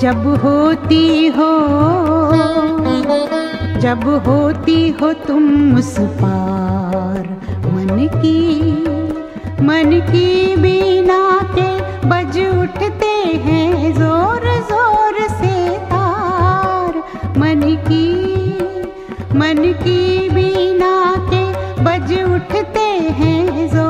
जब होती हो, जब होती हो तुम उस पार। मन की मन की बीना के बज उठते हैं ज़ोर ज़ोर से तार। मन की मन की बीना के बज उठते हैं ज़ोर